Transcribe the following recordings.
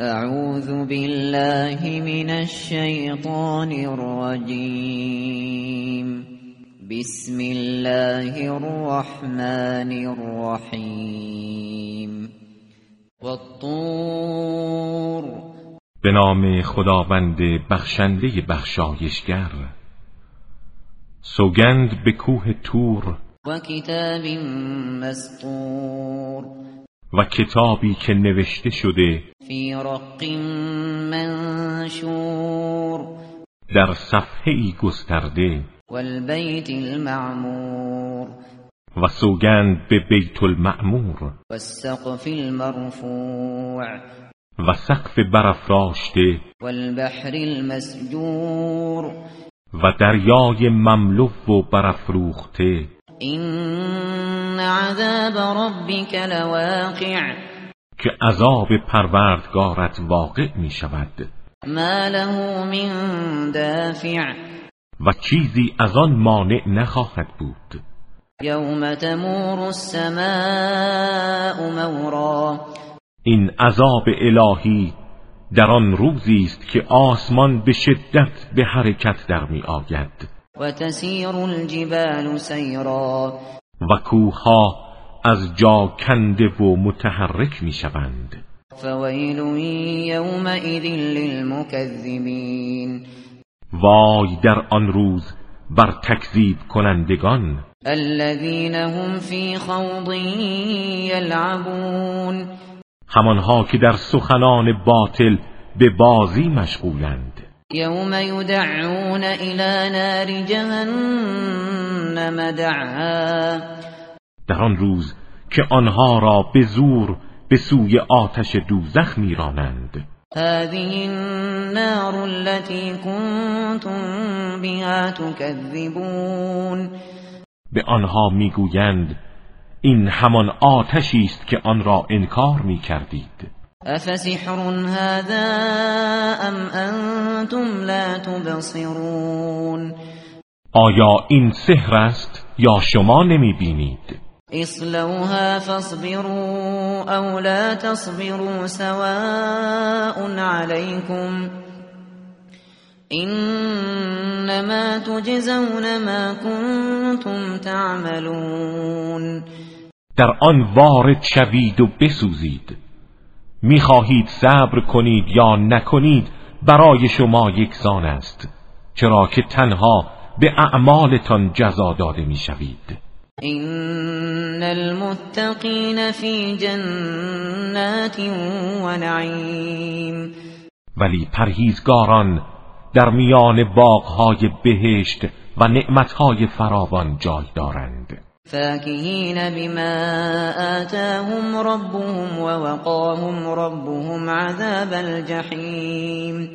اعوذ بالله من الشیطان الرجیم بسم الله الرحمن الرحیم والطور. به نام خداوند بخشنده بخشایشگر. سوگند به کوه تور. و کتاب مسطور. و کتابی که نوشته شده فی رق منشور. در صفحه ای گسترده والبیت المعمور. و سوگند به بیت المعمور والسقف المرفوع. و سقف برافراشته والبحر المسجور. و دریای مملو و برافروخته. این عذاب ربک لواقع. که عذاب پروردگارت واقع می شود ما له من دافع. و چیزی از آن مانع نخواهد بود. یوم تمور السماء مورا. این عذاب الهی در آن روزی است که آسمان به شدت به حرکت در می آید و تسیر الجبال سیرا. و کوها از جا کنده و متحرک می شوند فویل یومئذ للمکذبین. وای در آن روز بر تکذیب کنندگان. الذين هم في خوض يلعبون همانها که در سخنان باطل به بازی مشغولند. یوم یدعون الى نار جهنم دعا. در آن روز که آنها را به زور به سوی آتش دوزخ میرانند. هذه النار التي كنتم بها تكذبون. به آنها می‌گویند این همان آتشی است که آن را انکار می‌کردید. افسحر هذا ام انتم لا تبصرون آیا این سحر است یا شما نمی‌بینید؟ اصلوها فاصبروا او لا تصبروا سواء عليكم انما تجزون ما كنتم تعملون در آن وارد شوید و بسوزید. می‌خواهید صبر کنید یا نکنید برای شما یکسان است چرا که تنها به اعمالتان جزا داده می‌شوید. ان المتقین فی جنات و نعیم. ولی پرهیزگاران در میان باغهای بهشت و نعمتهای فراوان جای دارند. فاکهین بما آتاهم ربهم ووقاهم ربهم عذاب الجحیم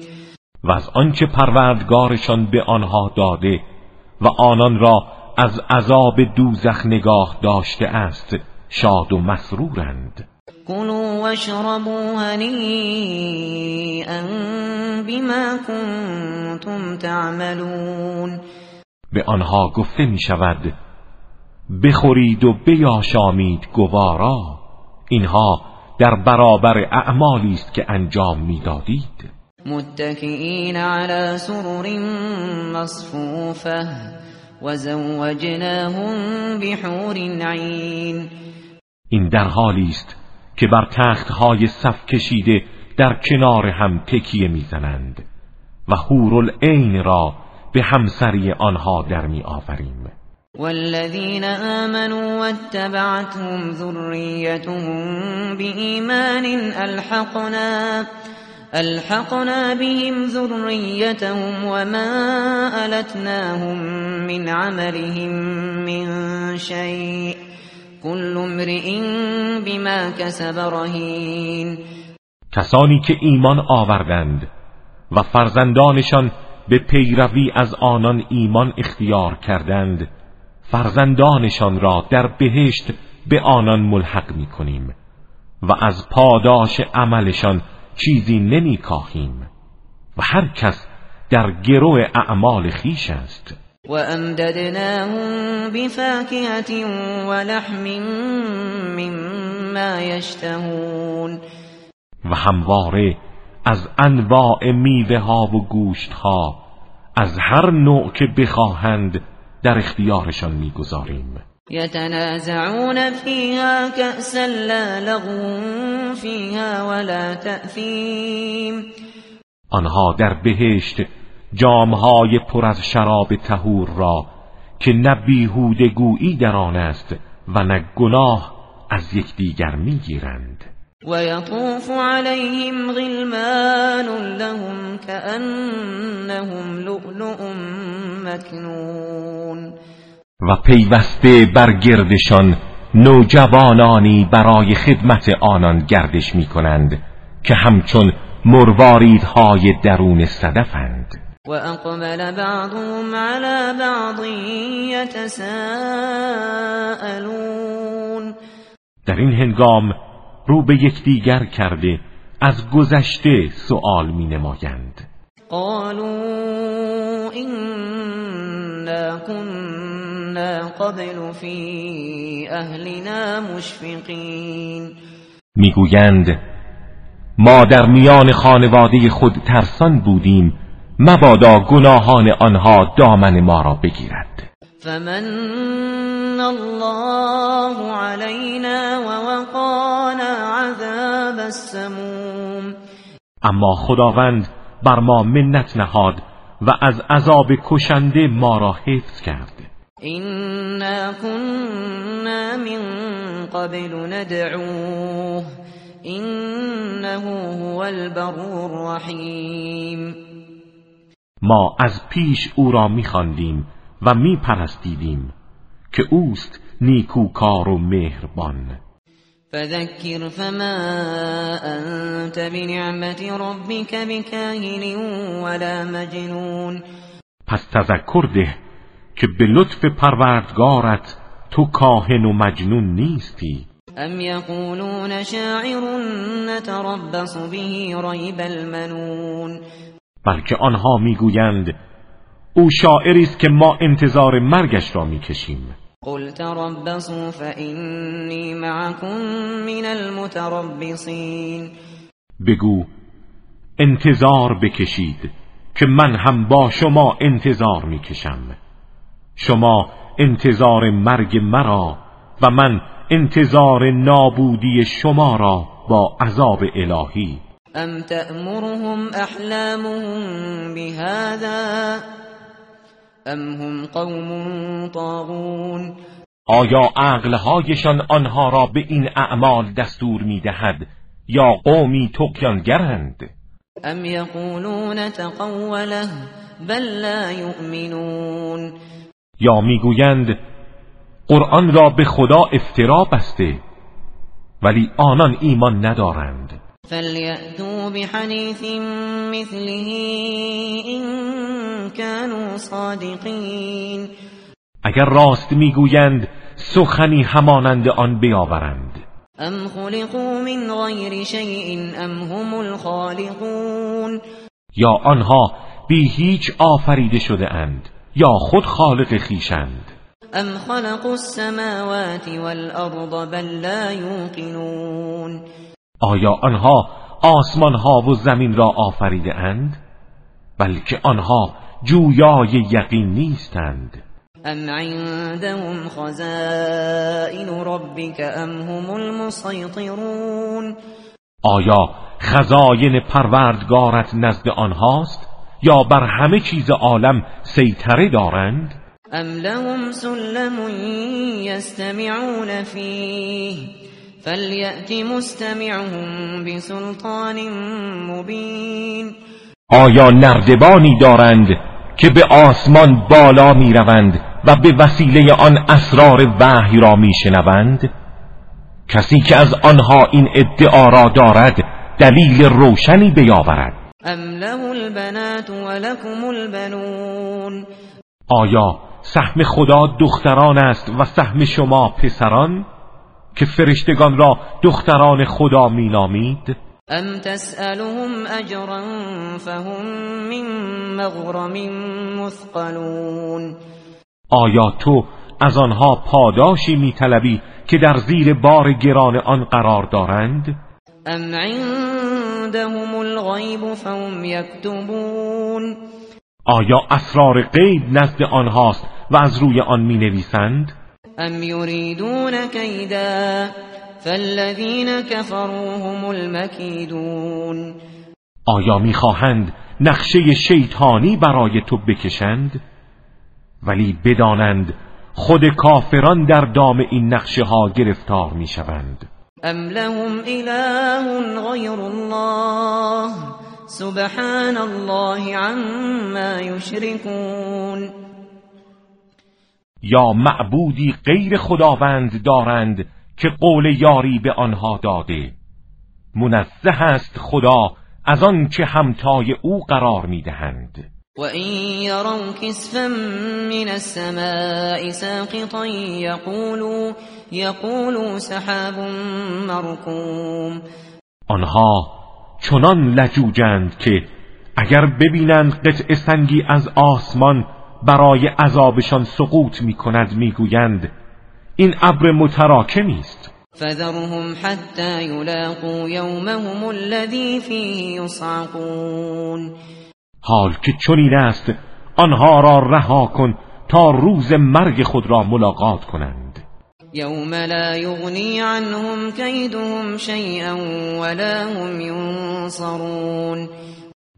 و از آنچه پروردگارشان به آنها داده و آنان را از عذاب دوزخ نگاه داشته است شاد و مسرورند. كلوا واشربوا هنيئا بما كنتم تعملون. به آنها گفته می شود بخورید و بیاشامید گوارا. اینها در برابر اعمالی است که انجام می‌دادید. متكئين على سرر مصفوفه وزوجناهم بحور عین. این در حالی است که بر تختهای صف کشیده در کنار هم تکیه می‌زنند و حورالعین را به همسری آنها در می آوریم والذين آمنوا واتبعتهم ذريتهم بإيمان ألحقنا ألحقنا بهم ذريتهم وما ألتناهم من عملهم من شيء كل امرئ بما كسب رهين. کسانی که ایمان آوردند و فرزندانشان به پیروی از آنان ایمان اختیار کردند فرزندانشان را در بهشت به آنان ملحق می کنیم و از پاداش عملشان چیزی نمی کاهیم و هر کس در گروه اعمال خیش است. و امددناهم بفاکهت و لحم مما یشتهون و همواره از انواع میوه ها و گوشت ها از هر نوع که بخواهند در اختیارشان می‌گذاریم. یتنازعون فیها کأسا لا لغو فیها ولا تأثیم. آنها در بهشت جامهای پر از شراب تهور را که نه بیهوده گویی در آن است و نه گناه از یکدیگر می‌گیرند. و یطوف علیهم غلمان لهم كأنهم لؤلؤ مکنون و پیوسته بر گردشان نوجوانانی برای خدمت آنان گردش می کنند که همچون مرواریدهای درون صدفند. و اقبل بعضهم على بعض یتساءلون در این هنگام رو به یکدیگر کرده از گذشته سؤال می نمایند قالوا إنا كنا قبل في اهلنا مشفقین می‌گویند ما در میان خانواده خود ترسان بودیم مبادا گناهان آنها دامن ما را بگیرد. فمن الله علينا ووقانا عذاب السموم اما خداوند بر ما منت نهاد و از عذاب کشنده ما را حفظ کرد اینا كنا من قبل ندعوه اینه هو البر الرحیم ما از پیش او را میخواندیم و میپرستیدیم که اوست نیکوکار و مهربان. فذكر فما انت بنعمت ربك بكاهن ولا مجنون. پس تذکر ده که به لطف پروردگارت تو کاهن و مجنون نیستی. ام یقولون شاعر نتربص به ریب المنون. بلکه آنها می‌گویند او شاعری است که ما انتظار مرگش را می‌کشیم. قل تربصوا فإني معكم من المتربصین بگو انتظار بکشید که من هم با شما انتظار می‌کشم. شما انتظار مرگ مرا و من انتظار نابودی شما را با عذاب الهی. ام تأمرهم احلامهم بهذا؟ ام هم قوم طاغون؟ آیا عقلهایشان آنها را به این اعمال دستور می‌دهد یا قومی تقیانگرند ام یقولون تقوله بل لا یؤمنون؟ یا می‌گویند قرآن را به خدا افترا بسته ولی آنان ایمان ندارند. فلیأتوا بحدیث مثله این كانوا صادقین اگر راست می‌گویند سخنی همانند آن بیاورند. ام خلقوا من غیر شیء ام هم الخالقون یا آنها بی هیچ آفریده شده اند یا خود خالق خیشند. ام خلقوا السماوات والارض بل لا یوقنون آیا آنها آسمان ها و زمین را آفریده اند بلکه آنها جویای یقین نیستند. ام عندهم خزائن ربك ام هم المسيطرون آیا خزاین پروردگارت نزد آنهاست یا بر همه چیز عالم سیطره دارند؟ ام لهم سلم يستمعون فيه فليأت مستمعهم بسلطان مبين آیا نردبانی دارند که به آسمان بالا می روند و به وسیله آن اسرار وحی را می شنوند؟ کسی که از آنها این ادعا را دارد دلیل روشنی بیاورد ام له البنات ولكم البنون آیا سهم خدا دختران است و سهم شما پسران که فرشتگان را دختران خدا مینامید؟ ام تسألهم اجرا فهم من مغرم مثقلون. آیا تو از آنها پاداشی میطلبی که در زیر بار گران آن قرار دارند؟ ام عندهم الغیب فهم یکتبون. آیا اسرار غیب نزد آنهاست و از روی آن می نویسند؟ ام یریدون کیدا فالذین كفروا هم المکیدون آیا می‌خواهند نقشه شیطانی برای تو بکشند؟ ولی بدانند خود کافران در دام این نقشه ها گرفتار می‌شوند. ام لهم اله غیر الله سبحان الله عما یشركون یا معبودی غیر خداوند دارند که قول یاری به آنها داده. منزه است خدا از آن که همتای او قرار می‌دهند. و این یرون کسفا من السماء ساقطا یقولوا یقولوا سحاب مرکوم آنها چنان لجوجند که اگر ببینند قطع سنگی از آسمان برای عذابشان سقوط می کند می‌گویند این ابر متراکمی است فذرهم حتى يلاقوا يومهم الذي فيه يصعقون. حال که چنین است آنها را رها کن تا روز مرگ خود را ملاقات کنند. یوم لا یغنی عنهم کیدهم شیئا ولا هم ینصرون.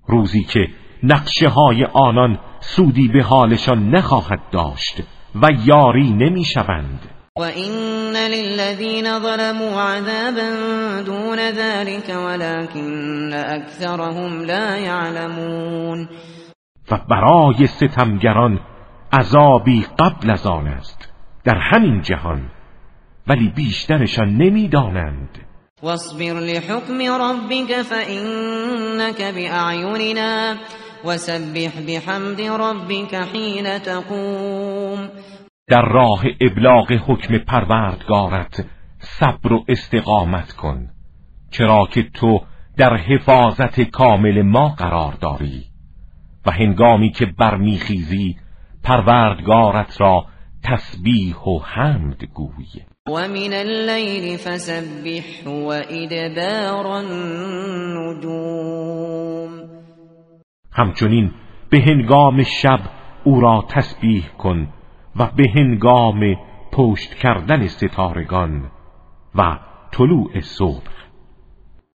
روزی که نقشه های آنان سودی به حالشان نخواهد داشت و یاری نمی‌شوند. وَإِنَّ لِلَّذِينَ ظَلَمُوا عَذَابًا دُونَ ذَلِكَ وَلَكِنَّ أَكْثَرَهُمْ لَا يَعْلَمُونَ. و برای ستمگران عذابی قبل از آن است در همین جهان ولی بیشترشان نمی‌دانند. واصبر لحكم ربك فإنك بأعيننا. وسبح بحمد ربك حين تقوم. در راه ابلاغ حکم پروردگارت صبر و استقامت کن چرا که تو در حفاظت کامل ما قرار داری و هنگامی که برمیخیزی پروردگارت را تسبیح و حمد گوی. و من اللیل فسبح و ادبار النجوم. همچنین به هنگام شب او را تسبیح کن و به هنگام پشت کردن ستارگان و طلوع صبح.